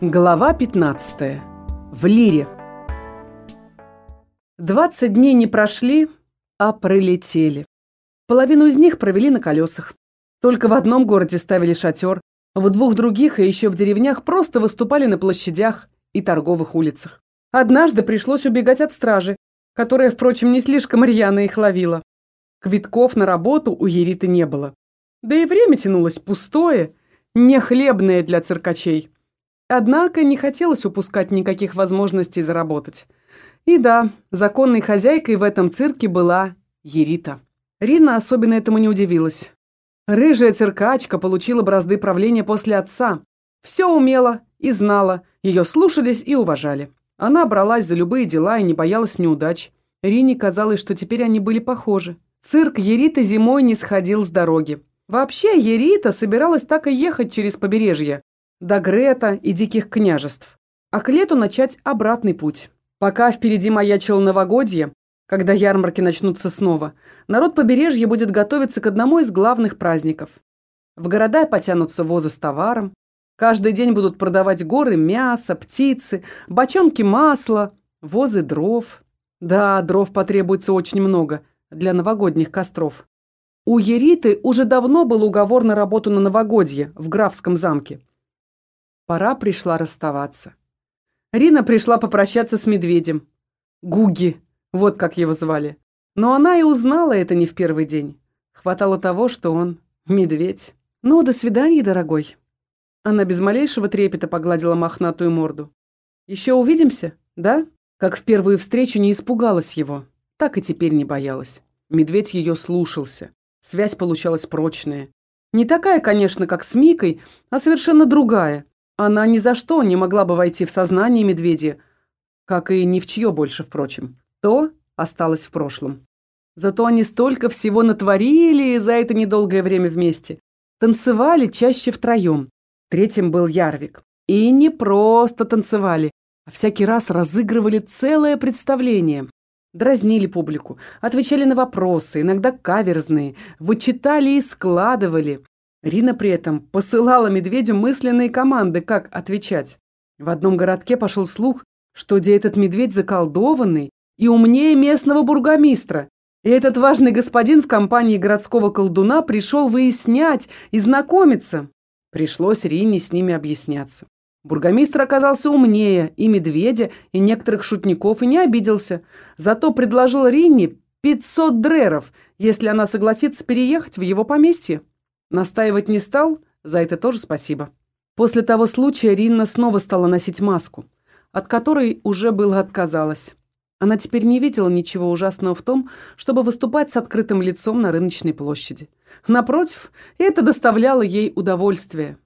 Глава 15. В Лире. 20 дней не прошли, а пролетели. Половину из них провели на колесах. Только в одном городе ставили шатер, в двух других и еще в деревнях просто выступали на площадях и торговых улицах. Однажды пришлось убегать от стражи, которая, впрочем, не слишком рьяно их ловила. Квитков на работу у Ериты не было. Да и время тянулось пустое, не хлебное для циркачей. Однако не хотелось упускать никаких возможностей заработать. И да, законной хозяйкой в этом цирке была Ерита. Рина особенно этому не удивилась. Рыжая циркачка получила бразды правления после отца. Все умела и знала, ее слушались и уважали. Она бралась за любые дела и не боялась неудач. Рине казалось, что теперь они были похожи. Цирк Ериты зимой не сходил с дороги. Вообще, Ерита собиралась так и ехать через побережье, до Грета и Диких княжеств, а к лету начать обратный путь. Пока впереди маячило новогодье, когда ярмарки начнутся снова, народ побережья будет готовиться к одному из главных праздников. В города потянутся возы с товаром, каждый день будут продавать горы мяса, птицы, бочонки масла, возы дров. Да, дров потребуется очень много для новогодних костров. У Ериты уже давно был уговор на работу на новогодье в графском замке. Пора пришла расставаться. Рина пришла попрощаться с медведем. Гуги, вот как его звали. Но она и узнала это не в первый день. Хватало того, что он медведь. «Ну, до свидания, дорогой». Она без малейшего трепета погладила мохнатую морду. «Еще увидимся, да?» Как в первую встречу не испугалась его, так и теперь не боялась. Медведь ее слушался. Связь получалась прочная. Не такая, конечно, как с Микой, а совершенно другая. Она ни за что не могла бы войти в сознание медведя, как и ни в чье больше, впрочем. То осталось в прошлом. Зато они столько всего натворили за это недолгое время вместе. Танцевали чаще втроем. Третьим был Ярвик. И не просто танцевали, а всякий раз разыгрывали целое представление. Дразнили публику, отвечали на вопросы, иногда каверзные, вычитали и складывали. Рина при этом посылала медведю мысленные команды, как отвечать. В одном городке пошел слух, что где этот медведь заколдованный и умнее местного бургомистра. И этот важный господин в компании городского колдуна пришел выяснять и знакомиться. Пришлось Рине с ними объясняться. Бургомистр оказался умнее и медведя, и некоторых шутников, и не обиделся. Зато предложил Рине 500 дреров, если она согласится переехать в его поместье. Настаивать не стал, за это тоже спасибо. После того случая Ринна снова стала носить маску, от которой уже было отказалась. Она теперь не видела ничего ужасного в том, чтобы выступать с открытым лицом на рыночной площади. Напротив, это доставляло ей удовольствие.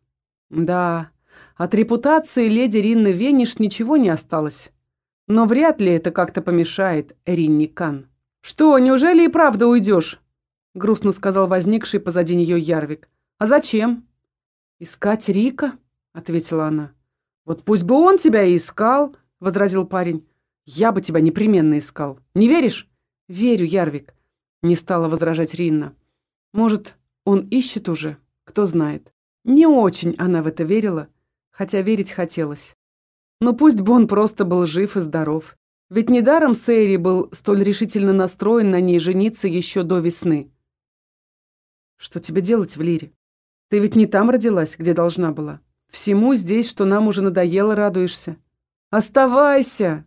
Да, от репутации леди Ринны Вениш ничего не осталось. Но вряд ли это как-то помешает Ринни Кан. «Что, неужели и правда уйдешь?» — грустно сказал возникший позади нее Ярвик. «А зачем?» «Искать Рика?» — ответила она. «Вот пусть бы он тебя и искал», — возразил парень. «Я бы тебя непременно искал. Не веришь?» «Верю, Ярвик», — не стала возражать Ринна. «Может, он ищет уже? Кто знает». Не очень она в это верила, хотя верить хотелось. Но пусть бы он просто был жив и здоров. Ведь недаром Сейри был столь решительно настроен на ней жениться еще до весны. Что тебе делать в Лире? Ты ведь не там родилась, где должна была. Всему здесь, что нам уже надоело, радуешься. Оставайся!»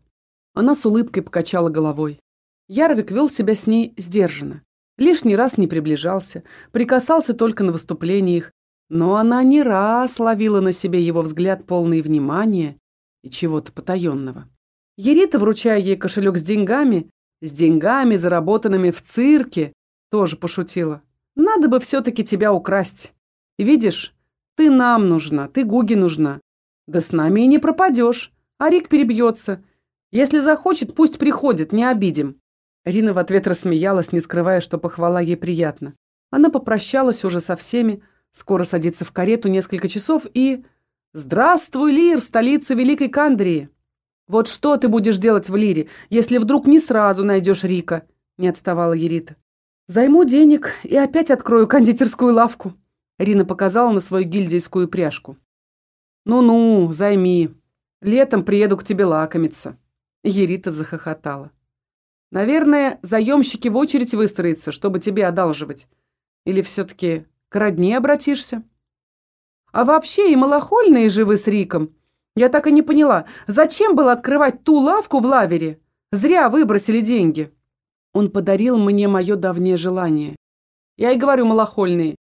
Она с улыбкой покачала головой. Ярвик вел себя с ней сдержанно. Лишний раз не приближался, прикасался только на выступлениях, но она не раз ловила на себе его взгляд полный внимания и чего-то потаенного. Ерита, вручая ей кошелек с деньгами, с деньгами, заработанными в цирке, тоже пошутила. Надо бы все-таки тебя украсть. Видишь, ты нам нужна, ты Гуге нужна. Да с нами и не пропадешь. А Рик перебьется. Если захочет, пусть приходит, не обидим». Рина в ответ рассмеялась, не скрывая, что похвала ей приятна. Она попрощалась уже со всеми, скоро садится в карету несколько часов и... «Здравствуй, Лир, столица Великой Кандрии!» «Вот что ты будешь делать в Лире, если вдруг не сразу найдешь Рика?» — не отставала Ерита. «Займу денег и опять открою кондитерскую лавку», — Рина показала на свою гильдейскую пряжку. Ну-ну, займи. Летом приеду к тебе лакомиться. Ерита захохотала. Наверное, заемщики в очередь выстроятся, чтобы тебе одалживать. Или все-таки к родне обратишься? А вообще и малохольные живы с Риком. Я так и не поняла, зачем было открывать ту лавку в лавере? Зря выбросили деньги. Он подарил мне мое давнее желание. Я и говорю, малохольные,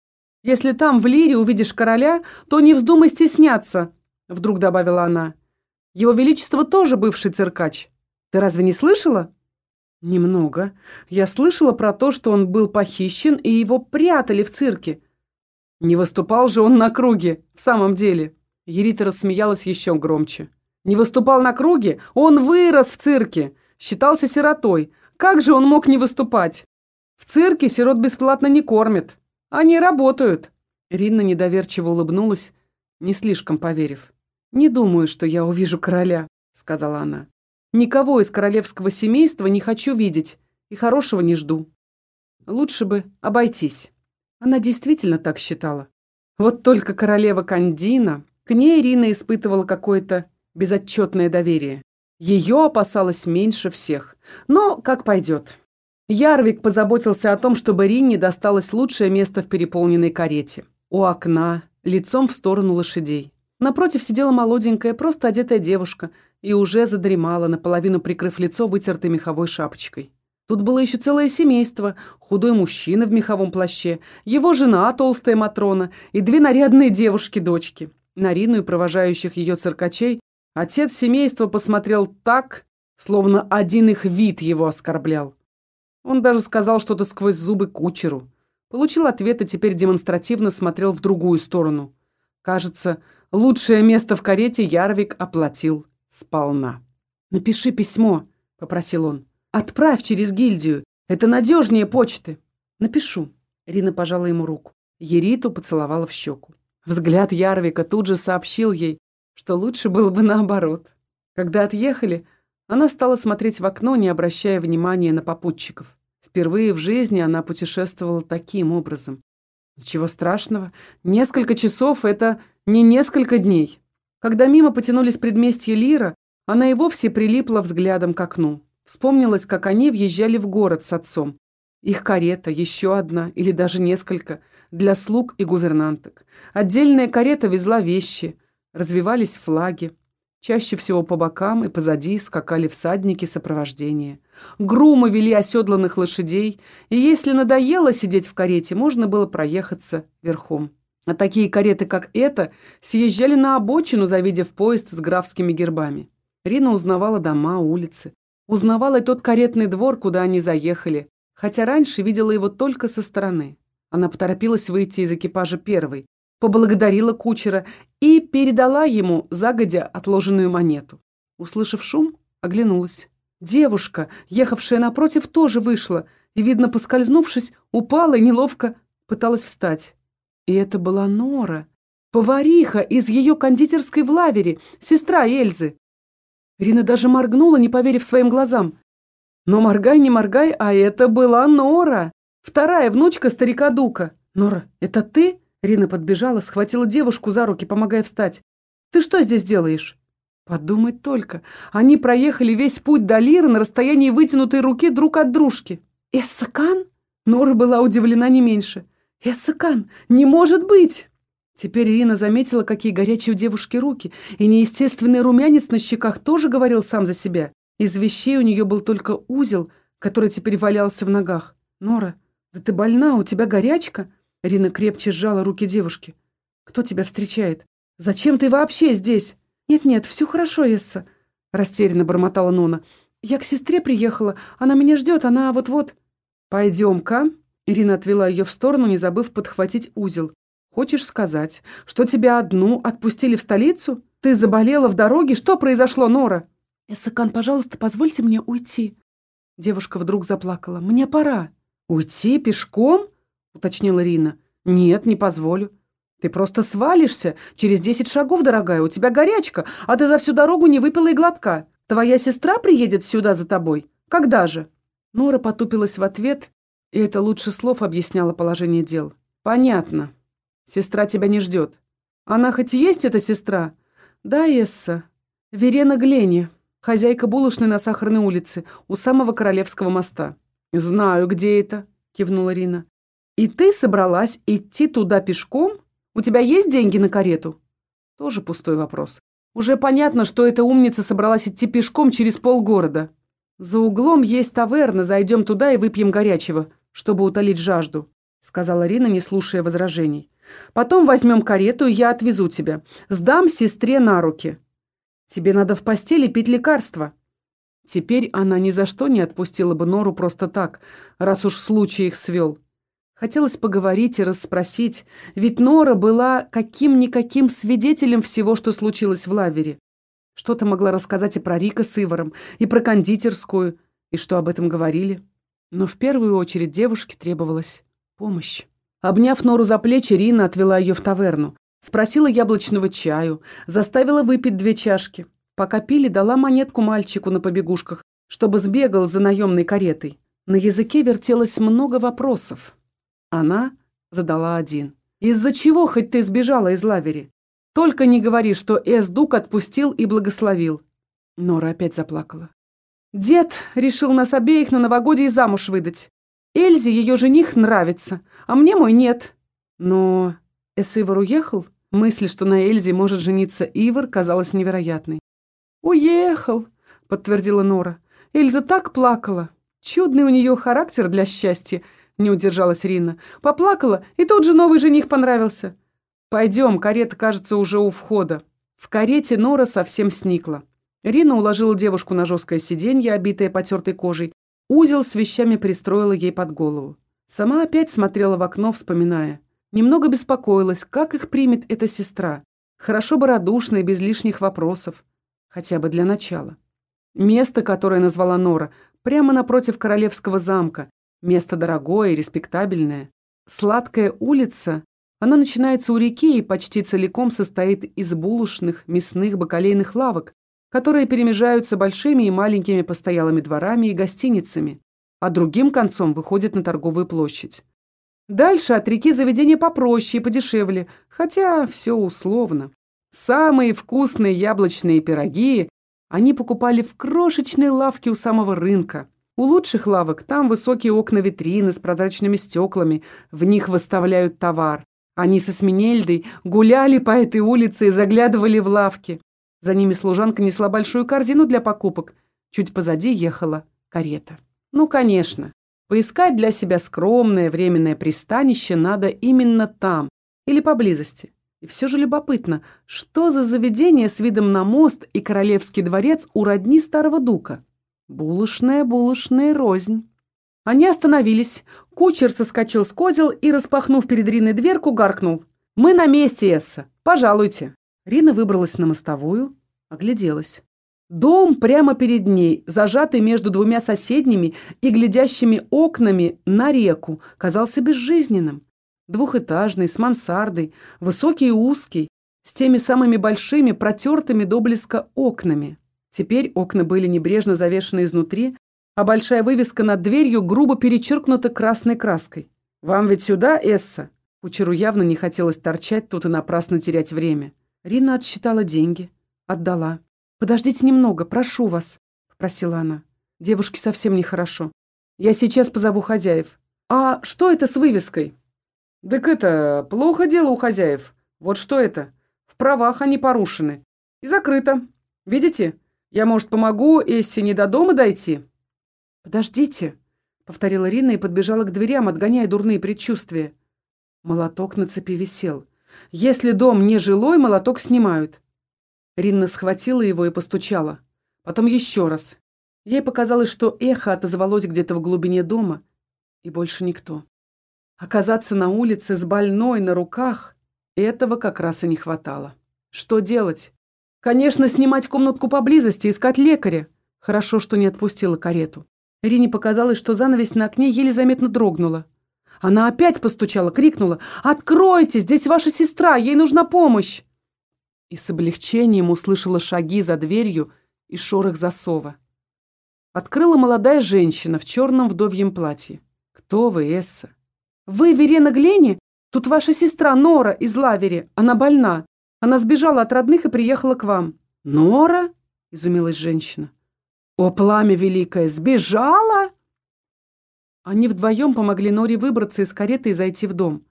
если там в лире увидишь короля, то не вздумай стесняться, вдруг добавила она. Его Величество тоже бывший циркач. Ты разве не слышала? Немного. Я слышала про то, что он был похищен и его прятали в цирке. Не выступал же он на круге, в самом деле. Ерита рассмеялась еще громче. Не выступал на круге? Он вырос в цирке. Считался сиротой. Как же он мог не выступать? В цирке сирот бесплатно не кормят. Они работают. Ринна недоверчиво улыбнулась, не слишком поверив. «Не думаю, что я увижу короля», — сказала она. «Никого из королевского семейства не хочу видеть и хорошего не жду. Лучше бы обойтись». Она действительно так считала. Вот только королева Кандина к ней Ирина испытывала какое-то безотчетное доверие. Ее опасалась меньше всех. Но как пойдет. Ярвик позаботился о том, чтобы Ринне досталось лучшее место в переполненной карете. У окна, лицом в сторону лошадей. Напротив сидела молоденькая, просто одетая девушка и уже задремала, наполовину прикрыв лицо вытертой меховой шапочкой. Тут было еще целое семейство, худой мужчина в меховом плаще, его жена, толстая Матрона, и две нарядные девушки-дочки. На Рину и провожающих ее циркачей отец семейства посмотрел так, словно один их вид его оскорблял. Он даже сказал что-то сквозь зубы кучеру. Получил ответ и теперь демонстративно смотрел в другую сторону. Кажется, лучшее место в карете Ярвик оплатил сполна. «Напиши письмо», — попросил он. «Отправь через гильдию. Это надежнее почты». «Напишу». Рина пожала ему руку. Ериту поцеловала в щеку. Взгляд Ярвика тут же сообщил ей, что лучше было бы наоборот. Когда отъехали, она стала смотреть в окно, не обращая внимания на попутчиков. Впервые в жизни она путешествовала таким образом. Ничего страшного. Несколько часов — это не несколько дней. Когда мимо потянулись предместья Лира, она и вовсе прилипла взглядом к окну. Вспомнилось, как они въезжали в город с отцом. Их карета, еще одна или даже несколько — для слуг и гувернанток. Отдельная карета везла вещи, развивались флаги. Чаще всего по бокам и позади скакали всадники сопровождения. Грумы вели оседланных лошадей, и если надоело сидеть в карете, можно было проехаться верхом. А такие кареты, как эта, съезжали на обочину, завидев поезд с графскими гербами. Рина узнавала дома, улицы. Узнавала и тот каретный двор, куда они заехали, хотя раньше видела его только со стороны. Она поторопилась выйти из экипажа первой, поблагодарила кучера и передала ему загодя отложенную монету. Услышав шум, оглянулась. Девушка, ехавшая напротив, тоже вышла и, видно, поскользнувшись, упала и неловко пыталась встать. И это была Нора, повариха из ее кондитерской в лавере, сестра Эльзы. Рина даже моргнула, не поверив своим глазам. Но моргай, не моргай, а это была Нора. Вторая внучка старика Дука. Нора, это ты? Рина подбежала, схватила девушку за руки, помогая встать. Ты что здесь делаешь? Подумать только. Они проехали весь путь до Лиры на расстоянии вытянутой руки друг от дружки. Эссакан? Нора была удивлена не меньше. Эссакан, не может быть! Теперь Ирина заметила, какие горячие у девушки руки, и неестественный румянец на щеках тоже говорил сам за себя. Из вещей у нее был только узел, который теперь валялся в ногах. «Нора, «Да ты больна, у тебя горячка?» Рина крепче сжала руки девушки. «Кто тебя встречает? Зачем ты вообще здесь?» «Нет-нет, все хорошо, Эсса», — растерянно бормотала Нона. «Я к сестре приехала, она меня ждет, она вот-вот...» «Пойдем-ка», — Ирина отвела ее в сторону, не забыв подхватить узел. «Хочешь сказать, что тебя одну отпустили в столицу? Ты заболела в дороге? Что произошло, Нора?» «Эссакан, пожалуйста, позвольте мне уйти». Девушка вдруг заплакала. «Мне пора». «Уйти пешком?» — уточнила Рина. «Нет, не позволю. Ты просто свалишься. Через десять шагов, дорогая, у тебя горячка, а ты за всю дорогу не выпила и глотка. Твоя сестра приедет сюда за тобой? Когда же?» Нора потупилась в ответ, и это лучше слов объясняло положение дел. «Понятно. Сестра тебя не ждет. Она хоть и есть эта сестра, «Да, Эсса. Верена Глени, хозяйка булочной на Сахарной улице, у самого Королевского моста». «Знаю, где это», — кивнула Рина. «И ты собралась идти туда пешком? У тебя есть деньги на карету?» Тоже пустой вопрос. Уже понятно, что эта умница собралась идти пешком через полгорода. За углом есть таверна, зайдем туда и выпьем горячего, чтобы утолить жажду», — сказала Рина, не слушая возражений. «Потом возьмем карету, и я отвезу тебя. Сдам сестре на руки. Тебе надо в постели пить лекарства». Теперь она ни за что не отпустила бы Нору просто так, раз уж случай их свел. Хотелось поговорить и расспросить, ведь Нора была каким-никаким свидетелем всего, что случилось в лавере. Что-то могла рассказать и про Рика с Иваром, и про кондитерскую, и что об этом говорили. Но в первую очередь девушке требовалась помощь. Обняв Нору за плечи, Рина отвела ее в таверну. Спросила яблочного чаю, заставила выпить две чашки. Пока пили, дала монетку мальчику на побегушках, чтобы сбегал за наемной каретой. На языке вертелось много вопросов. Она задала один. «Из-за чего хоть ты сбежала из лавери? Только не говори, что Эс-Дук отпустил и благословил». Нора опять заплакала. «Дед решил нас обеих на новогодие замуж выдать. Эльзе ее жених нравится, а мне мой нет». Но Эс-Ивар уехал? Мысль, что на Эльзе может жениться Ивар, казалась невероятной. «Уехал», — подтвердила Нора. «Эльза так плакала. Чудный у нее характер для счастья не удержалась Рина. Поплакала, и тут же новый жених понравился. Пойдем, карета, кажется, уже у входа. В карете Нора совсем сникла. Рина уложила девушку на жесткое сиденье, обитое потертой кожей. Узел с вещами пристроила ей под голову. Сама опять смотрела в окно, вспоминая. Немного беспокоилась, как их примет эта сестра. Хорошо бы радушно без лишних вопросов. Хотя бы для начала. Место, которое назвала Нора, прямо напротив королевского замка, Место дорогое и респектабельное. Сладкая улица, она начинается у реки и почти целиком состоит из булочных, мясных, бакалейных лавок, которые перемежаются большими и маленькими постоялыми дворами и гостиницами, а другим концом выходит на торговую площадь. Дальше от реки заведения попроще и подешевле, хотя все условно. Самые вкусные яблочные пироги они покупали в крошечной лавке у самого рынка. У лучших лавок там высокие окна-витрины с прозрачными стеклами, в них выставляют товар. Они со Сминельдой гуляли по этой улице и заглядывали в лавки. За ними служанка несла большую корзину для покупок. Чуть позади ехала карета. Ну, конечно, поискать для себя скромное временное пристанище надо именно там или поблизости. И все же любопытно, что за заведение с видом на мост и королевский дворец у родни старого дука? Булочная, булочная рознь. Они остановились. Кучер соскочил с козел и, распахнув перед Риной дверку, гаркнул. «Мы на месте, Эсса. Пожалуйте». Рина выбралась на мостовую, огляделась. Дом прямо перед ней, зажатый между двумя соседними и глядящими окнами на реку, казался безжизненным. Двухэтажный, с мансардой, высокий и узкий, с теми самыми большими, протертыми до блеска окнами. Теперь окна были небрежно завешены изнутри, а большая вывеска над дверью грубо перечеркнута красной краской. «Вам ведь сюда, Эсса?» Кучеру явно не хотелось торчать тут и напрасно терять время. Рина отсчитала деньги. Отдала. «Подождите немного, прошу вас», — попросила она. Девушке совсем нехорошо. «Я сейчас позову хозяев». «А что это с вывеской?» «Так это, плохо дело у хозяев. Вот что это. В правах они порушены. И закрыто. Видите? Я, может, помогу Эссе не до дома дойти?» «Подождите», — повторила Рина и подбежала к дверям, отгоняя дурные предчувствия. Молоток на цепи висел. «Если дом не жилой, молоток снимают». Ринна схватила его и постучала. Потом еще раз. Ей показалось, что эхо отозвалось где-то в глубине дома, и больше никто. Оказаться на улице с больной на руках — этого как раз и не хватало. Что делать? Конечно, снимать комнатку поблизости, искать лекаря. Хорошо, что не отпустила карету. Ирине показалось, что занавесь на окне еле заметно дрогнула. Она опять постучала, крикнула «Откройте! Здесь ваша сестра! Ей нужна помощь!» И с облегчением услышала шаги за дверью и шорох засова. Открыла молодая женщина в черном вдовьем платье. «Кто вы, Эсса?» «Вы Верена Глени? Тут ваша сестра Нора из Лавери. Она больна. Она сбежала от родных и приехала к вам». «Нора?» — изумилась женщина. «О, пламя великое! Сбежала?» Они вдвоем помогли Норе выбраться из кареты и зайти в дом.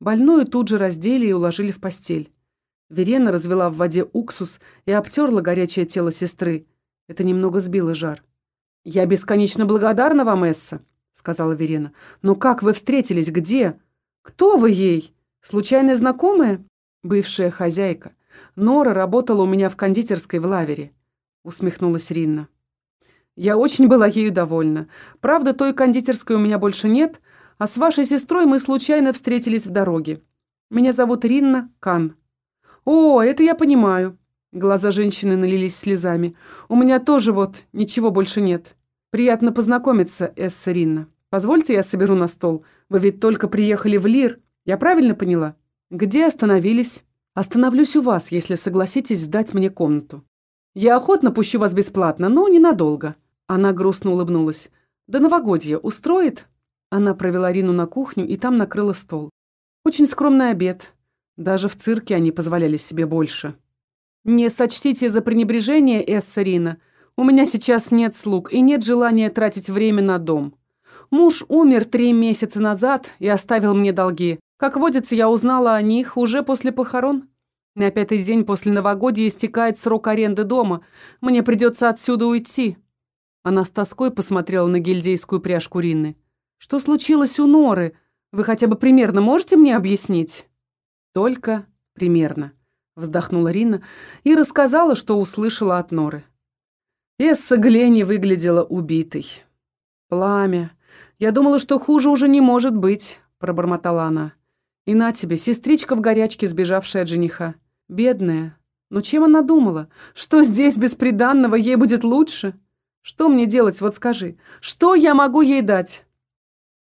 Больную тут же раздели и уложили в постель. Верена развела в воде уксус и обтерла горячее тело сестры. Это немного сбило жар. «Я бесконечно благодарна вам, Эсса», — сказала Верена. «Но как вы встретились? Где? Кто вы ей? Случайная знакомая?» «Бывшая хозяйка. Нора работала у меня в кондитерской в Лавере», — усмехнулась Ринна. «Я очень была ею довольна. Правда, той кондитерской у меня больше нет, а с вашей сестрой мы случайно встретились в дороге. Меня зовут Ринна Кан. «О, это я понимаю». Глаза женщины налились слезами. «У меня тоже вот ничего больше нет. Приятно познакомиться, Эсса Ринна. Позвольте, я соберу на стол. Вы ведь только приехали в Лир. Я правильно поняла? Где остановились?» «Остановлюсь у вас, если согласитесь сдать мне комнату. Я охотно пущу вас бесплатно, но ненадолго». Она грустно улыбнулась. «До новогодья устроит?» Она провела Рину на кухню и там накрыла стол. «Очень скромный обед. Даже в цирке они позволяли себе больше. «Не сочтите за пренебрежение, Эссерина. У меня сейчас нет слуг и нет желания тратить время на дом. Муж умер три месяца назад и оставил мне долги. Как водится, я узнала о них уже после похорон. На пятый день после новогодия истекает срок аренды дома. Мне придется отсюда уйти». Она с тоской посмотрела на гильдейскую пряжку Ринны. «Что случилось у Норы? Вы хотя бы примерно можете мне объяснить?» Только примерно, вздохнула Рина и рассказала, что услышала от Норы. Эсса Глени выглядела убитой. Пламя. Я думала, что хуже уже не может быть, пробормотала она. И на тебе, сестричка в горячке, сбежавшая от жениха. Бедная. Но чем она думала? Что здесь бесприданного ей будет лучше? Что мне делать, вот скажи? Что я могу ей дать?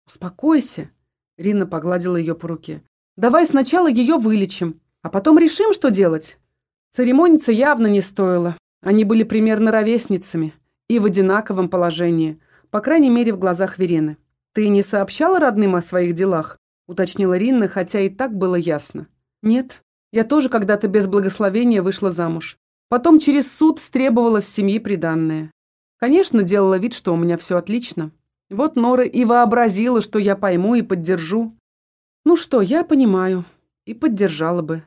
Успокойся. Рина погладила ее по руке. Давай сначала ее вылечим, а потом решим, что делать. Церемониться явно не стоило. Они были примерно ровесницами и в одинаковом положении, по крайней мере, в глазах Верены. «Ты не сообщала родным о своих делах?» — уточнила Ринна, хотя и так было ясно. «Нет, я тоже когда-то без благословения вышла замуж. Потом через суд стребовала с семьи приданное. Конечно, делала вид, что у меня все отлично. Вот Нора и вообразила, что я пойму и поддержу. Ну что, я понимаю. И поддержала бы.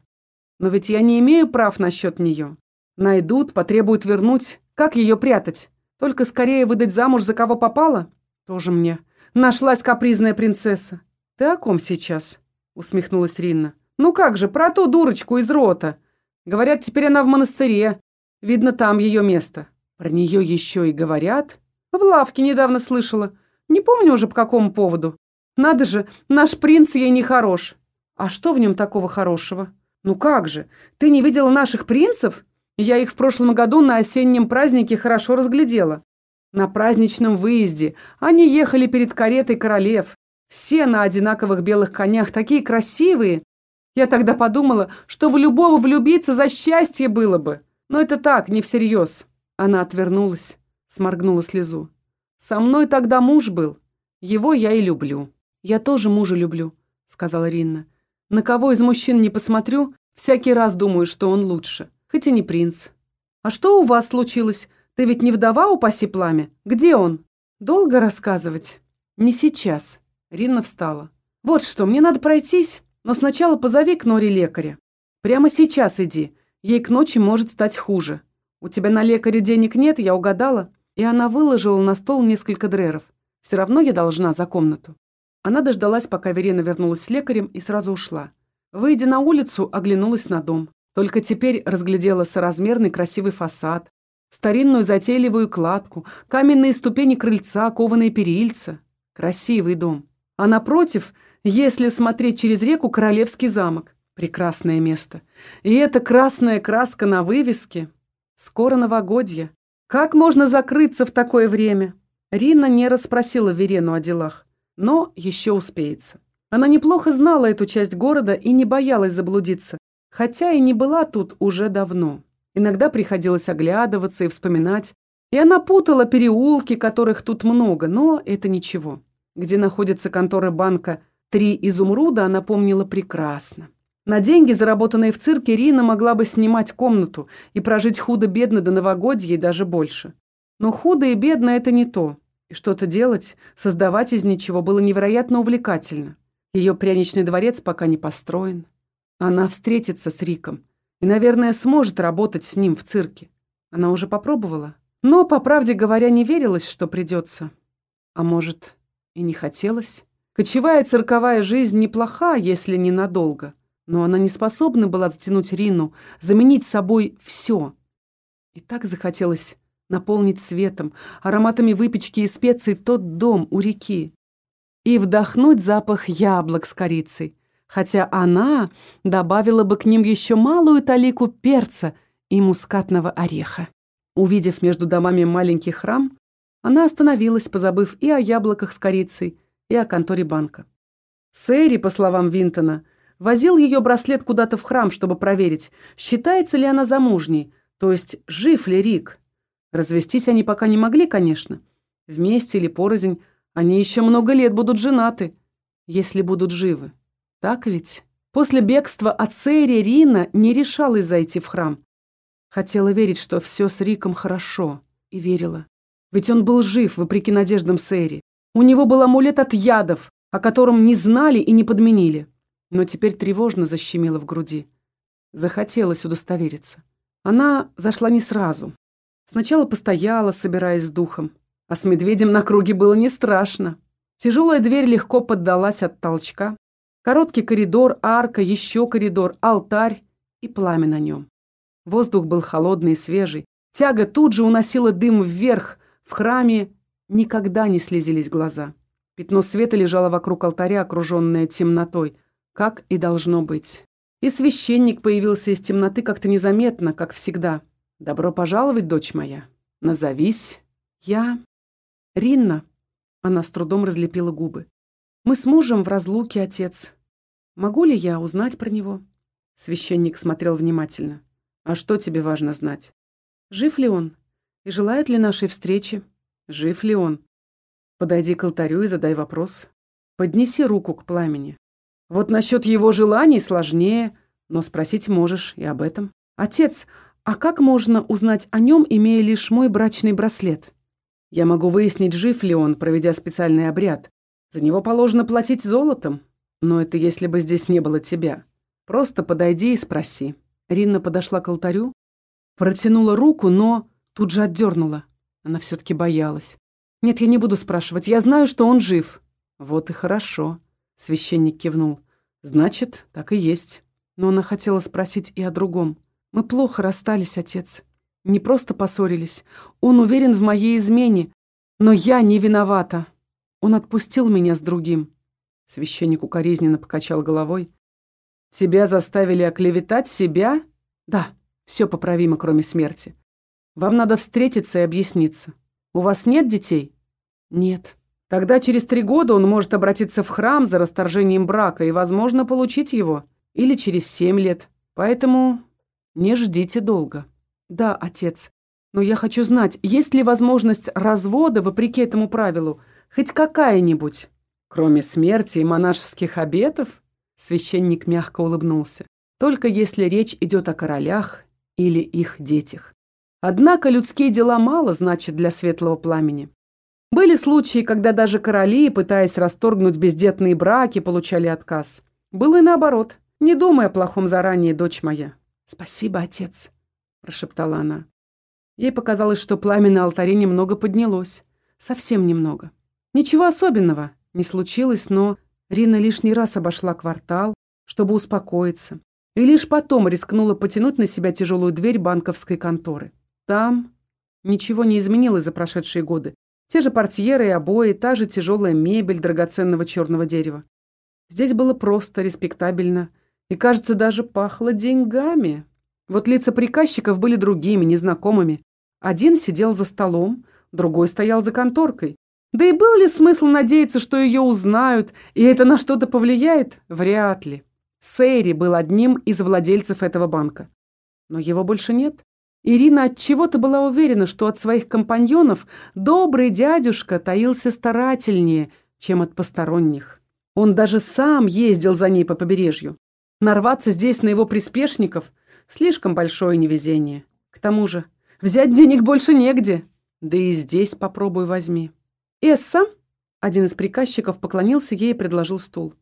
Но ведь я не имею прав насчет нее. Найдут, потребуют вернуть. Как ее прятать? Только скорее выдать замуж за кого попало? Тоже мне. Нашлась капризная принцесса. Ты о ком сейчас? Усмехнулась Ринна. Ну как же, про ту дурочку из рота. Говорят, теперь она в монастыре. Видно, там ее место. Про нее еще и говорят. В лавке недавно слышала. Не помню уже по какому поводу. Надо же, наш принц ей не хорош. А что в нем такого хорошего? Ну как же, ты не видела наших принцев? Я их в прошлом году на осеннем празднике хорошо разглядела. На праздничном выезде они ехали перед каретой королев. Все на одинаковых белых конях, такие красивые. Я тогда подумала, что в любого влюбиться за счастье было бы. Но это так, не всерьез. Она отвернулась, сморгнула слезу. Со мной тогда муж был. Его я и люблю. «Я тоже мужа люблю», — сказала Ринна. «На кого из мужчин не посмотрю, всякий раз думаю, что он лучше, хоть и не принц». «А что у вас случилось? Ты ведь не вдова, упаси пламя? Где он?» «Долго рассказывать?» «Не сейчас». Ринна встала. «Вот что, мне надо пройтись, но сначала позови к Норе лекаря. Прямо сейчас иди, ей к ночи может стать хуже. У тебя на лекаре денег нет, я угадала». И она выложила на стол несколько дреров. «Все равно я должна за комнату». Она дождалась, пока Верена вернулась с лекарем и сразу ушла. Выйдя на улицу, оглянулась на дом. Только теперь разглядела соразмерный красивый фасад, старинную затейливую кладку, каменные ступени крыльца, кованые перильца. Красивый дом. А напротив, если смотреть через реку, Королевский замок. Прекрасное место. И эта красная краска на вывеске. Скоро новогодье. Как можно закрыться в такое время? Рина не расспросила Верену о делах. Но еще успеется. Она неплохо знала эту часть города и не боялась заблудиться, хотя и не была тут уже давно. Иногда приходилось оглядываться и вспоминать, и она путала переулки, которых тут много, но это ничего. Где находится контора банка «Три изумруда» она помнила прекрасно. На деньги, заработанные в цирке, Рина могла бы снимать комнату и прожить худо-бедно до новогодья и даже больше. Но худо и бедно – это не то. И что-то делать, создавать из ничего было невероятно увлекательно. Ее пряничный дворец пока не построен. Она встретится с Риком и, наверное, сможет работать с ним в цирке. Она уже попробовала. Но, по правде говоря, не верилось, что придется. А может, и не хотелось. Кочевая цирковая жизнь неплоха, если ненадолго. Но она не способна была затянуть Рину, заменить собой все. И так захотелось наполнить светом, ароматами выпечки и специй тот дом у реки. И вдохнуть запах яблок с корицей, хотя она добавила бы к ним еще малую талику перца и мускатного ореха. Увидев между домами маленький храм, она остановилась, позабыв и о яблоках с корицей, и о конторе банка. Сэри, по словам Винтона, возил ее браслет куда-то в храм, чтобы проверить, считается ли она замужней, то есть жив ли Рик. Развестись они пока не могли, конечно. Вместе или порознь они еще много лет будут женаты, если будут живы. Так ведь? После бегства от Сэри Рина не решалась зайти в храм. Хотела верить, что все с Риком хорошо, и верила. Ведь он был жив, вопреки надеждам Сэри. У него был амулет от ядов, о котором не знали и не подменили но теперь тревожно защемило в груди. Захотелось удостовериться. Она зашла не сразу. Сначала постояла, собираясь с духом. А с медведем на круге было не страшно. Тяжелая дверь легко поддалась от толчка. Короткий коридор, арка, еще коридор, алтарь и пламя на нем. Воздух был холодный и свежий. Тяга тут же уносила дым вверх. В храме никогда не слезились глаза. Пятно света лежало вокруг алтаря, окруженное темнотой как и должно быть. И священник появился из темноты как-то незаметно, как всегда. «Добро пожаловать, дочь моя. Назовись. Я... Ринна». Она с трудом разлепила губы. «Мы с мужем в разлуке, отец. Могу ли я узнать про него?» Священник смотрел внимательно. «А что тебе важно знать? Жив ли он? И желает ли нашей встречи? Жив ли он? Подойди к алтарю и задай вопрос. Поднеси руку к пламени. Вот насчет его желаний сложнее, но спросить можешь и об этом. Отец, а как можно узнать о нем, имея лишь мой брачный браслет? Я могу выяснить, жив ли он, проведя специальный обряд. За него положено платить золотом. Но это если бы здесь не было тебя. Просто подойди и спроси. Ринна подошла к алтарю, протянула руку, но тут же отдернула. Она все-таки боялась. Нет, я не буду спрашивать. Я знаю, что он жив. Вот и хорошо. Священник кивнул. «Значит, так и есть». Но она хотела спросить и о другом. «Мы плохо расстались, отец. Не просто поссорились. Он уверен в моей измене. Но я не виновата. Он отпустил меня с другим». Священник укоризненно покачал головой. «Тебя заставили оклеветать себя?» «Да, все поправимо, кроме смерти. Вам надо встретиться и объясниться. У вас нет детей?» «Нет». Тогда через три года он может обратиться в храм за расторжением брака и, возможно, получить его. Или через семь лет. Поэтому не ждите долго. Да, отец. Но я хочу знать, есть ли возможность развода, вопреки этому правилу, хоть какая-нибудь? Кроме смерти и монашеских обетов? Священник мягко улыбнулся. Только если речь идет о королях или их детях. Однако людские дела мало значат для светлого пламени. Были случаи, когда даже короли, пытаясь расторгнуть бездетные браки, получали отказ. Было и наоборот. Не думай о плохом заранее, дочь моя. «Спасибо, отец», — прошептала она. Ей показалось, что пламя на алтаре немного поднялось. Совсем немного. Ничего особенного не случилось, но Рина лишний раз обошла квартал, чтобы успокоиться, и лишь потом рискнула потянуть на себя тяжелую дверь банковской конторы. Там ничего не изменилось за прошедшие годы. Те же портьеры и обои, та же тяжелая мебель драгоценного черного дерева. Здесь было просто, респектабельно и, кажется, даже пахло деньгами. Вот лица приказчиков были другими, незнакомыми. Один сидел за столом, другой стоял за конторкой. Да и был ли смысл надеяться, что ее узнают, и это на что-то повлияет? Вряд ли. Сэри был одним из владельцев этого банка. Но его больше нет. Ирина от чего-то была уверена, что от своих компаньонов добрый дядюшка таился старательнее, чем от посторонних. Он даже сам ездил за ней по побережью. Нарваться здесь на его приспешников – слишком большое невезение. К тому же, взять денег больше негде. Да и здесь попробуй возьми. «Эсса?» – один из приказчиков поклонился ей и предложил стул.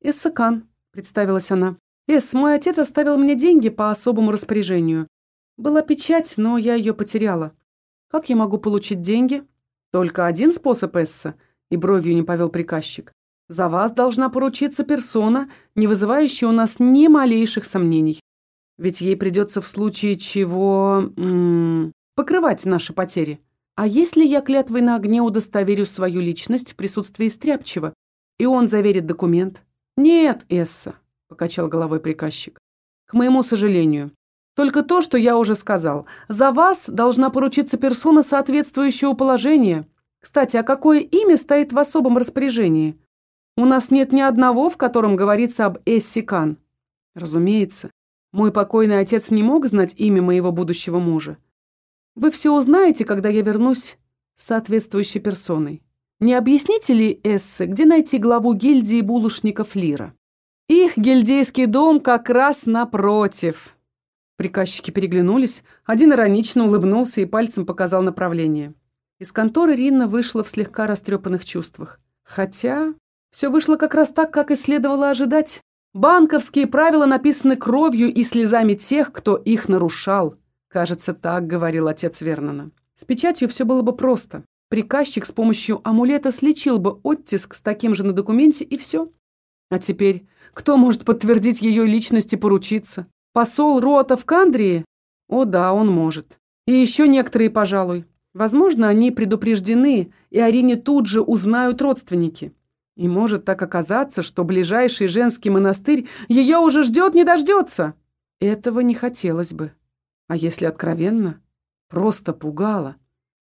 «Эсса Кан», – представилась она. «Эс, мой отец оставил мне деньги по особому распоряжению. Была печать, но я ее потеряла. Как я могу получить деньги?» «Только один способ, Эсса», – и бровью не повел приказчик. «За вас должна поручиться персона, не вызывающая у нас ни малейших сомнений. Ведь ей придется в случае чего... М -м, покрывать наши потери. А если я клятвой на огне удостоверю свою личность в присутствии Стряпчего, и он заверит документ?» «Нет, Эсса», — покачал головой приказчик. «К моему сожалению. Только то, что я уже сказал. За вас должна поручиться персона соответствующего положения. Кстати, а какое имя стоит в особом распоряжении? У нас нет ни одного, в котором говорится об Эсси Кан. Разумеется, мой покойный отец не мог знать имя моего будущего мужа. Вы все узнаете, когда я вернусь с соответствующей персоной. Не объясните ли, Эссе, где найти главу гильдии булочников Лира? Их гильдейский дом как раз напротив. Приказчики переглянулись, один иронично улыбнулся и пальцем показал направление. Из конторы Ринна вышла в слегка растрепанных чувствах. Хотя все вышло как раз так, как и следовало ожидать. Банковские правила написаны кровью и слезами тех, кто их нарушал. Кажется, так говорил отец Вернона. С печатью все было бы просто. Приказчик с помощью амулета слечил бы оттиск с таким же на документе, и все. А теперь, кто может подтвердить ее личность и поручиться? Посол Рота в Кандрии? О да, он может. И еще некоторые, пожалуй. Возможно, они предупреждены, и Арине тут же узнают родственники. И может так оказаться, что ближайший женский монастырь ее уже ждет, не дождется. Этого не хотелось бы. А если откровенно? Просто пугало.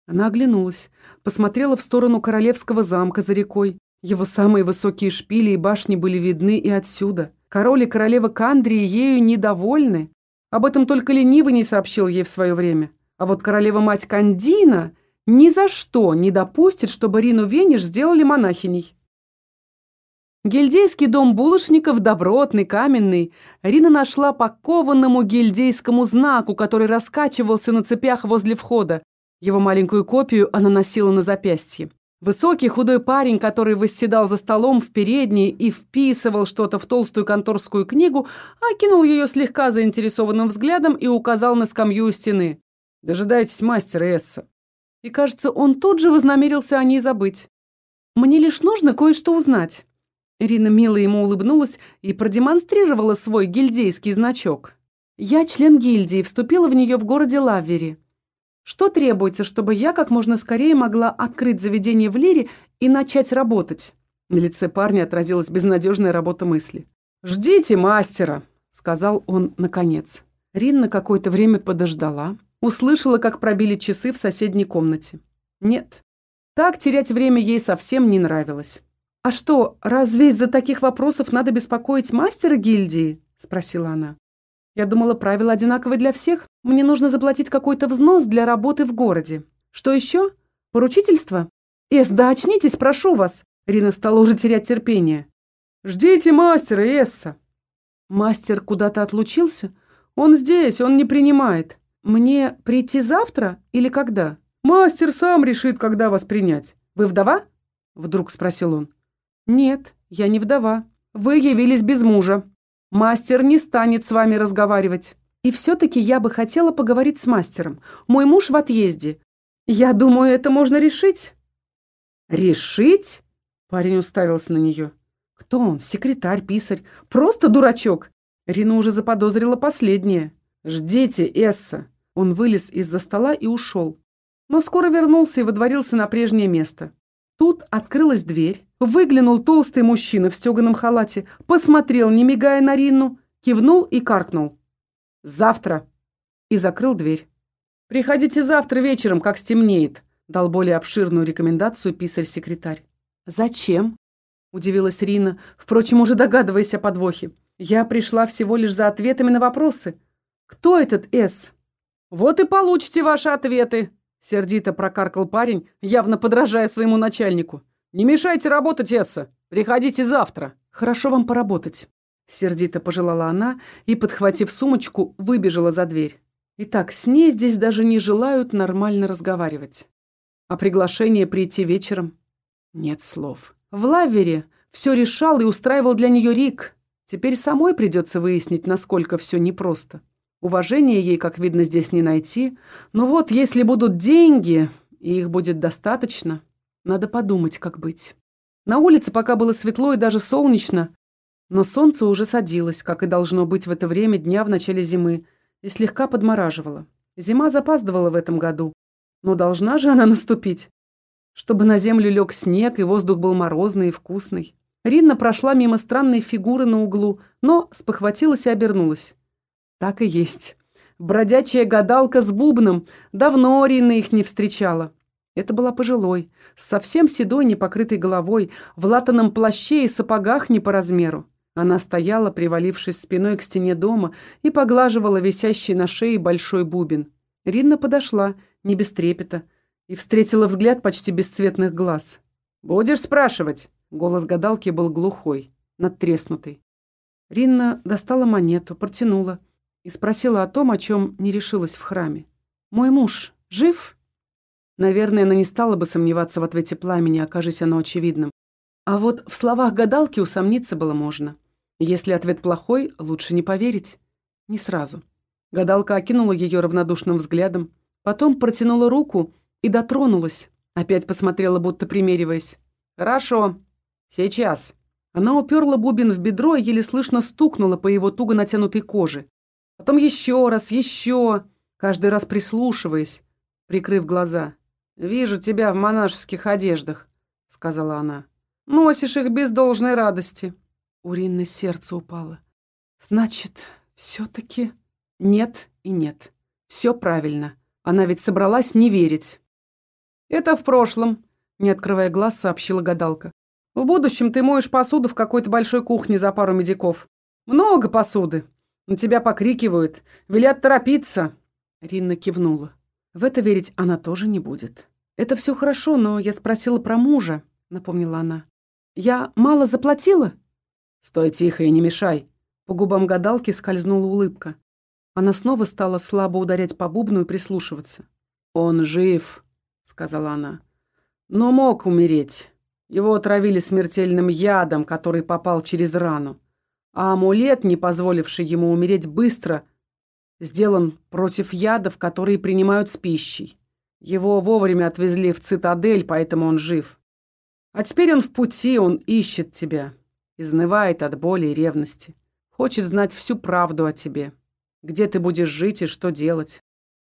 Она оглянулась, посмотрела в сторону королевского замка за рекой. Его самые высокие шпили и башни были видны и отсюда. Король и королева Кандрии ею недовольны. Об этом только ленивый не сообщил ей в свое время. А вот королева-мать Кандина ни за что не допустит, чтобы Рину Вениш сделали монахиней. Гильдейский дом булочников, добротный, каменный, Рина нашла по кованному гильдейскому знаку, который раскачивался на цепях возле входа. Его маленькую копию она носила на запястье. Высокий худой парень, который восседал за столом в передней и вписывал что-то в толстую конторскую книгу, окинул ее слегка заинтересованным взглядом и указал на скамью у стены. «Дожидайтесь мастера Эсса». И, кажется, он тут же вознамерился о ней забыть. «Мне лишь нужно кое-что узнать». Ирина мило ему улыбнулась и продемонстрировала свой гильдейский значок. «Я член гильдии, вступила в нее в городе Лаввери. Что требуется, чтобы я как можно скорее могла открыть заведение в Лире и начать работать?» На лице парня отразилась безнадежная работа мысли. «Ждите мастера», — сказал он наконец. Рин на какое-то время подождала, услышала, как пробили часы в соседней комнате. Нет, так терять время ей совсем не нравилось. «А что, разве из-за таких вопросов надо беспокоить мастера гильдии?» — спросила она. Я думала, правила одинаковые для всех. Мне нужно заплатить какой-то взнос для работы в городе. Что еще? Поручительство? Эс, да очнитесь, прошу вас. Рина стала уже терять терпение. Ждите мастера, Эсса. Мастер куда-то отлучился? Он здесь, он не принимает. Мне прийти завтра или когда? Мастер сам решит, когда вас принять. Вы вдова? Вдруг спросил он. Нет, я не вдова. Вы явились без мужа. Мастер не станет с вами разговаривать. И все-таки я бы хотела поговорить с мастером. Мой муж в отъезде. Я думаю, это можно решить». «Решить?» Парень уставился на нее. «Кто он? Секретарь, писарь? Просто дурачок!» Рина уже заподозрила последнее. «Ждите, Эсса!» Он вылез из-за стола и ушел. Но скоро вернулся и водворился на прежнее место. Тут открылась дверь, выглянул толстый мужчина в стеганом халате, посмотрел, не мигая на Ринну, кивнул и каркнул. «Завтра!» и закрыл дверь. «Приходите завтра вечером, как стемнеет», дал более обширную рекомендацию писарь-секретарь. «Зачем?» – удивилась Рина, впрочем, уже догадываясь о подвохе. «Я пришла всего лишь за ответами на вопросы. Кто этот С?» «Вот и получите ваши ответы», Сердито прокаркал парень, явно подражая своему начальнику. «Не мешайте работать, Эсса! Приходите завтра!» «Хорошо вам поработать. Сердито пожелала она и, подхватив сумочку, выбежала за дверь. Итак, с ней здесь даже не желают нормально разговаривать. А приглашение прийти вечером? Нет слов. В лавере все решал и устраивал для нее Рик. Теперь самой придется выяснить, насколько все непросто. Уважения ей, как видно, здесь не найти. Но вот, если будут деньги, и их будет достаточно, надо подумать, как быть. На улице пока было светло и даже солнечно, но солнце уже садилось, как и должно быть в это время дня в начале зимы, и слегка подмораживало. Зима запаздывала в этом году, но должна же она наступить, чтобы на землю лег снег и воздух был морозный и вкусный. Ринна прошла мимо странной фигуры на углу, но спохватилась и обернулась. Так и есть. Бродячая гадалка с бубном. Давно Ринна их не встречала. Это была пожилой, с совсем седой непокрытой головой, в латаном плаще и сапогах не по размеру. Она стояла, привалившись спиной к стене дома, и поглаживала висящий на шее большой бубен. Ринна подошла, не без трепета, и встретила взгляд почти бесцветных глаз. «Будешь спрашивать?» Голос гадалки был глухой, надтреснутый. Ринна достала монету, протянула и спросила о том, о чем не решилась в храме. «Мой муж жив?» Наверное, она не стала бы сомневаться в ответе пламени, окажись оно очевидным. А вот в словах гадалки усомниться было можно. Если ответ плохой, лучше не поверить. Не сразу. Гадалка окинула ее равнодушным взглядом, потом протянула руку и дотронулась. Опять посмотрела, будто примериваясь. «Хорошо. Сейчас». Она уперла бубен в бедро и еле слышно стукнула по его туго натянутой коже. Потом еще раз, еще, каждый раз прислушиваясь, прикрыв глаза. «Вижу тебя в монашеских одеждах», — сказала она. «Носишь их без должной радости». У Ринны сердце упало. Значит, все-таки нет и нет. Все правильно. Она ведь собралась не верить. Это в прошлом, не открывая глаз, сообщила гадалка. В будущем ты моешь посуду в какой-то большой кухне за пару медиков. Много посуды. На тебя покрикивают, велят торопиться. Ринна кивнула. В это верить она тоже не будет. Это все хорошо, но я спросила про мужа, напомнила она. Я мало заплатила? «Стой тихо и не мешай!» По губам гадалки скользнула улыбка. Она снова стала слабо ударять по бубну и прислушиваться. «Он жив», — сказала она. «Но мог умереть. Его отравили смертельным ядом, который попал через рану. А амулет, не позволивший ему умереть быстро, сделан против ядов, которые принимают с пищей. Его вовремя отвезли в цитадель, поэтому он жив. А теперь он в пути, он ищет тебя изнывает от боли и ревности. Хочет знать всю правду о тебе. Где ты будешь жить и что делать.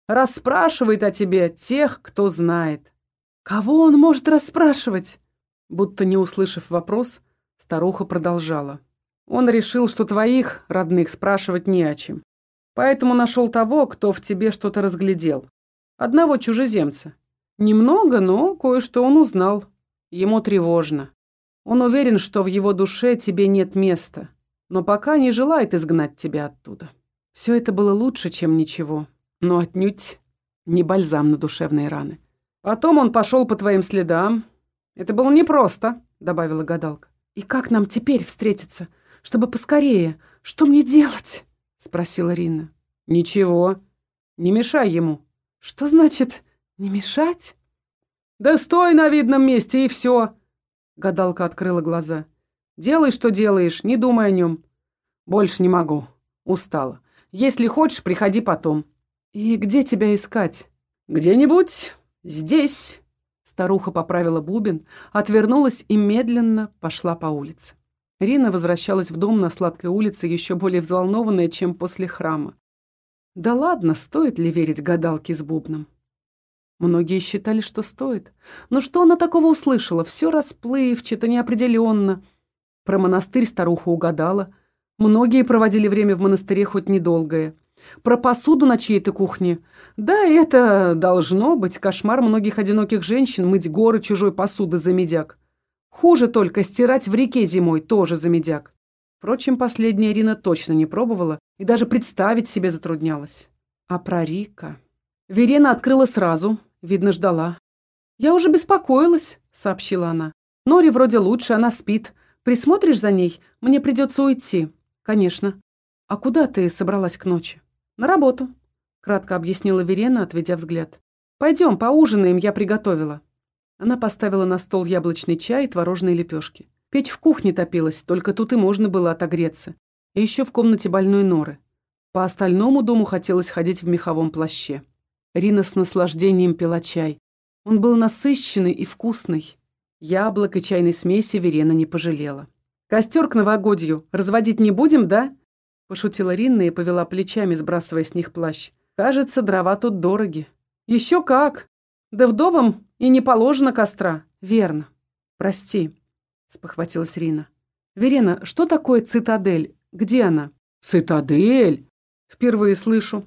Расспрашивает о тебе тех, кто знает. Кого он может расспрашивать? Будто не услышав вопрос, старуха продолжала. Он решил, что твоих родных спрашивать не о чем. Поэтому нашел того, кто в тебе что-то разглядел. Одного чужеземца. Немного, но кое-что он узнал. Ему тревожно. Он уверен, что в его душе тебе нет места, но пока не желает изгнать тебя оттуда. Все это было лучше, чем ничего, но отнюдь не бальзам на душевные раны. Потом он пошел по твоим следам. Это было непросто, добавила гадалка. И как нам теперь встретиться, чтобы поскорее? Что мне делать? спросила Рина. Ничего. Не мешай ему. Что значит не мешать? Да стой на видном месте и все. Гадалка открыла глаза. «Делай, что делаешь, не думай о нем». «Больше не могу. Устала. Если хочешь, приходи потом». «И где тебя искать?» «Где-нибудь здесь». Старуха поправила бубен, отвернулась и медленно пошла по улице. Рина возвращалась в дом на сладкой улице, еще более взволнованная, чем после храма. Да ладно, стоит ли верить гадалке с бубном? Многие считали, что стоит. Но что она такого услышала? Все расплывчато, неопределенно. Про монастырь старуха угадала. Многие проводили время в монастыре хоть недолгое. Про посуду на чьей-то кухне. Да, это должно быть кошмар многих одиноких женщин мыть горы чужой посуды за медяк. Хуже только стирать в реке зимой тоже за медяк. Впрочем, последняя Ирина точно не пробовала и даже представить себе затруднялась. А про Рика... Верена открыла сразу, видно, ждала. «Я уже беспокоилась», — сообщила она. «Нори вроде лучше, она спит. Присмотришь за ней? Мне придется уйти». «Конечно. А куда ты собралась к ночи?» «На работу», — кратко объяснила Верена, отведя взгляд. «Пойдем, поужинаем, я приготовила». Она поставила на стол яблочный чай и творожные лепешки. Печь в кухне топилась, только тут и можно было отогреться. И еще в комнате больной Норы. По остальному дому хотелось ходить в меховом плаще. Рина с наслаждением пила чай. Он был насыщенный и вкусный. Яблок и чайной смеси Верена не пожалела. «Костер к новогодью разводить не будем, да?» Пошутила Ринна и повела плечами, сбрасывая с них плащ. «Кажется, дрова тут дороги». «Еще как! Да вдовам и не положено костра». «Верно. Прости», — спохватилась Рина. «Верена, что такое цитадель? Где она?» «Цитадель?» Впервые слышу.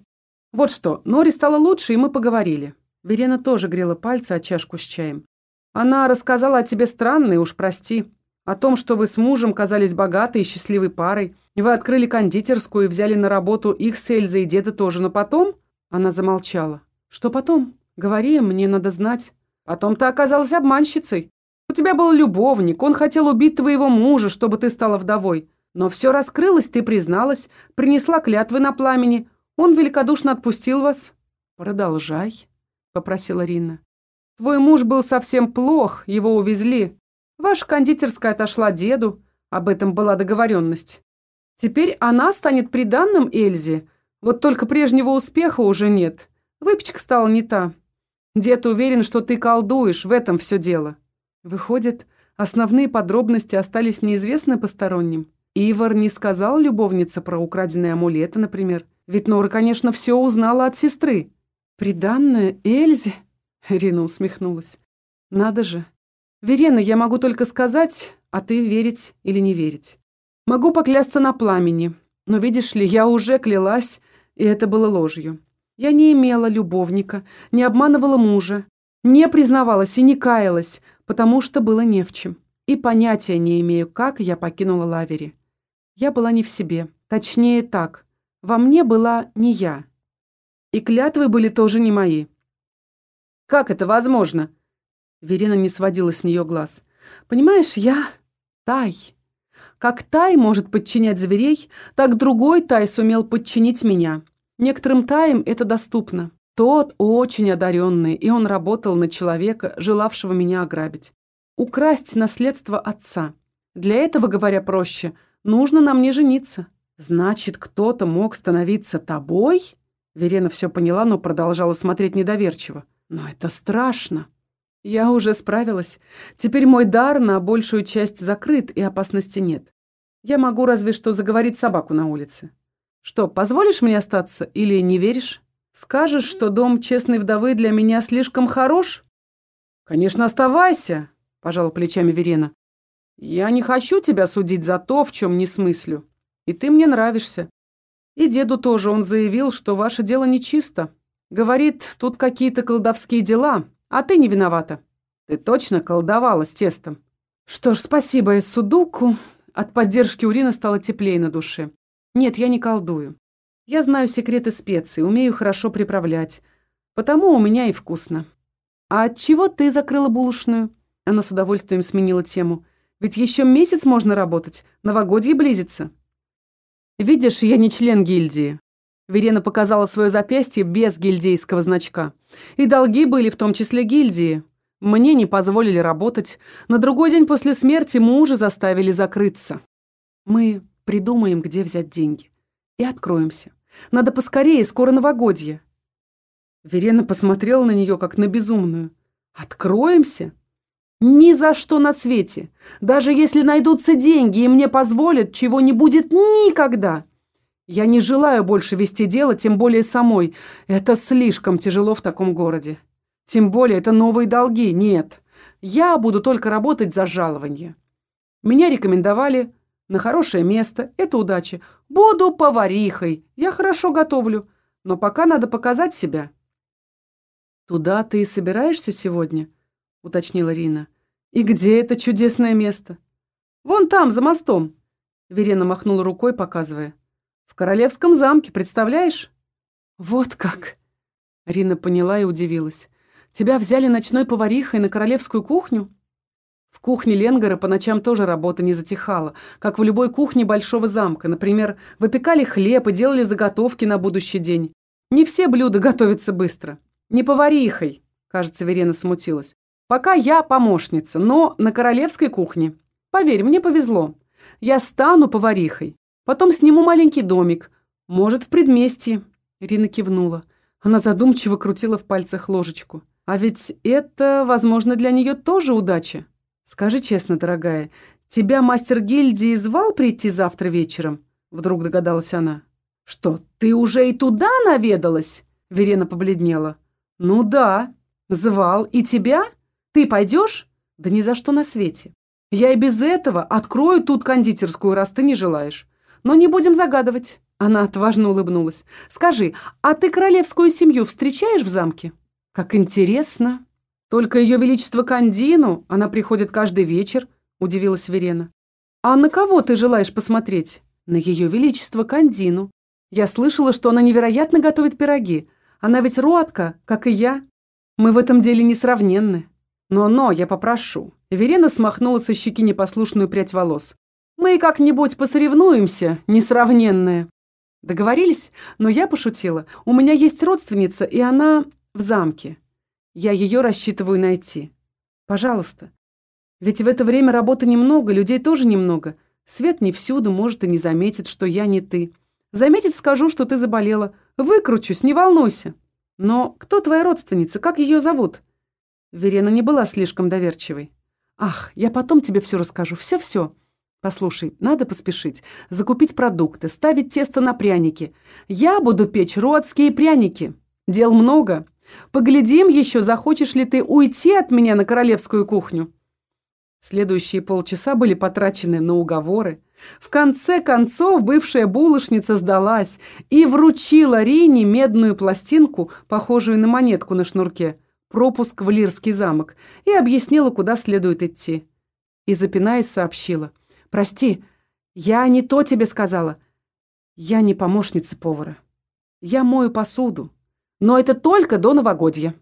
Вот что, Нори стало лучше, и мы поговорили. Верена тоже грела пальцы о чашку с чаем. Она рассказала о тебе странные, уж прости. О том, что вы с мужем казались богатой и счастливой парой. Вы открыли кондитерскую и взяли на работу их с Эльзой и деда тоже. Но потом... Она замолчала. Что потом? Говори, мне надо знать. Потом ты оказалась обманщицей. У тебя был любовник, он хотел убить твоего мужа, чтобы ты стала вдовой. Но все раскрылось, ты призналась, принесла клятвы на пламени. Он великодушно отпустил вас. Продолжай, попросила Рина. Твой муж был совсем плох, его увезли. Ваша кондитерская отошла деду, об этом была договоренность. Теперь она станет приданным Эльзе, вот только прежнего успеха уже нет. Выпечка стала не та. Дед уверен, что ты колдуешь, в этом все дело. Выходит, основные подробности остались неизвестны посторонним. Ивар не сказал любовнице про украденные амулеты, например. Ведь Нора, конечно, все узнала от сестры. «Приданная Эльзе?» — Рина усмехнулась. «Надо же. Верена, я могу только сказать, а ты верить или не верить. Могу поклясться на пламени, но, видишь ли, я уже клялась, и это было ложью. Я не имела любовника, не обманывала мужа, не признавалась и не каялась, потому что было не в чем. И понятия не имею, как я покинула Лавери. Я была не в себе. Точнее так, во мне была не я. И клятвы были тоже не мои. «Как это возможно?» Верена не сводила с нее глаз. «Понимаешь, я Тай. Как Тай может подчинять зверей, так другой Тай сумел подчинить меня. Некоторым Таям это доступно. Тот очень одаренный, и он работал на человека, желавшего меня ограбить. Украсть наследство отца. Для этого, говоря проще, нужно на мне жениться. Значит, кто-то мог становиться тобой? Верена все поняла, но продолжала смотреть недоверчиво. Но это страшно. Я уже справилась. Теперь мой дар на большую часть закрыт, и опасности нет. Я могу разве что заговорить собаку на улице. Что, позволишь мне остаться или не веришь? Скажешь, что дом честной вдовы для меня слишком хорош? Конечно, оставайся, пожала плечами Верена. Я не хочу тебя судить за то, в чем не смыслю. И ты мне нравишься. И деду тоже он заявил, что ваше дело нечисто. Говорит, тут какие-то колдовские дела, а ты не виновата. Ты точно колдовала с тестом. Что ж, спасибо Эссудуку. От поддержки Урина стало теплее на душе. Нет, я не колдую. Я знаю секреты специй, умею хорошо приправлять. Потому у меня и вкусно. А от чего ты закрыла булочную? Она с удовольствием сменила тему. Ведь еще месяц можно работать, новогодье близится. Видишь, я не член гильдии. Верена показала свое запястье без гильдейского значка. И долги были в том числе гильдии. Мне не позволили работать. На другой день после смерти мужа заставили закрыться. Мы придумаем, где взять деньги. И откроемся. Надо поскорее, скоро новогодье». Верена посмотрела на нее, как на безумную. «Откроемся? Ни за что на свете. Даже если найдутся деньги и мне позволят, чего не будет никогда. Я не желаю больше вести дело, тем более самой. Это слишком тяжело в таком городе. Тем более это новые долги. Нет. Я буду только работать за жалование. Меня рекомендовали на хорошее место. Это удача. Буду поварихой. Я хорошо готовлю. Но пока надо показать себя. «Туда ты и собираешься сегодня?» — уточнила Рина. «И где это чудесное место?» «Вон там, за мостом!» Верена махнула рукой, показывая. «В королевском замке, представляешь?» «Вот как!» Рина поняла и удивилась. «Тебя взяли ночной поварихой на королевскую кухню?» В кухне Ленгара по ночам тоже работа не затихала, как в любой кухне большого замка. Например, выпекали хлеб и делали заготовки на будущий день. Не все блюда готовятся быстро. Не поварихой, кажется, Верена смутилась. Пока я помощница, но на королевской кухне. Поверь, мне повезло. Я стану поварихой. Потом сниму маленький домик. Может, в предместье. Ирина кивнула. Она задумчиво крутила в пальцах ложечку. А ведь это, возможно, для нее тоже удача. «Скажи честно, дорогая, тебя мастер гильдии звал прийти завтра вечером?» Вдруг догадалась она. «Что, ты уже и туда наведалась?» Верена побледнела. «Ну да, звал. И тебя? Ты пойдешь?» «Да ни за что на свете. Я и без этого открою тут кондитерскую, раз ты не желаешь. Но не будем загадывать». Она отважно улыбнулась. «Скажи, а ты королевскую семью встречаешь в замке?» «Как интересно!» «Только ее величество Кандину, она приходит каждый вечер», — удивилась Верена. «А на кого ты желаешь посмотреть?» «На ее величество Кандину. Я слышала, что она невероятно готовит пироги. Она ведь руатка, как и я. Мы в этом деле несравненны». «Но-но, я попрошу». Верена смахнула со щеки непослушную прядь волос. «Мы как-нибудь посоревнуемся, несравненные». Договорились? Но я пошутила. У меня есть родственница, и она в замке. Я ее рассчитываю найти. Пожалуйста. Ведь в это время работы немного, людей тоже немного. Свет не всюду, может, и не заметит, что я не ты. Заметит, скажу, что ты заболела. Выкручусь, не волнуйся. Но кто твоя родственница? Как ее зовут?» Верена не была слишком доверчивой. «Ах, я потом тебе все расскажу. Все-все. Послушай, надо поспешить. Закупить продукты, ставить тесто на пряники. Я буду печь родские пряники. Дел много. Поглядим еще, захочешь ли ты уйти от меня на королевскую кухню». Следующие полчаса были потрачены на уговоры. В конце концов бывшая булочница сдалась и вручила Рине медную пластинку, похожую на монетку на шнурке, пропуск в Лирский замок, и объяснила, куда следует идти. И, запинаясь, сообщила. «Прости, я не то тебе сказала. Я не помощница повара. Я мою посуду. Но это только до новогодья.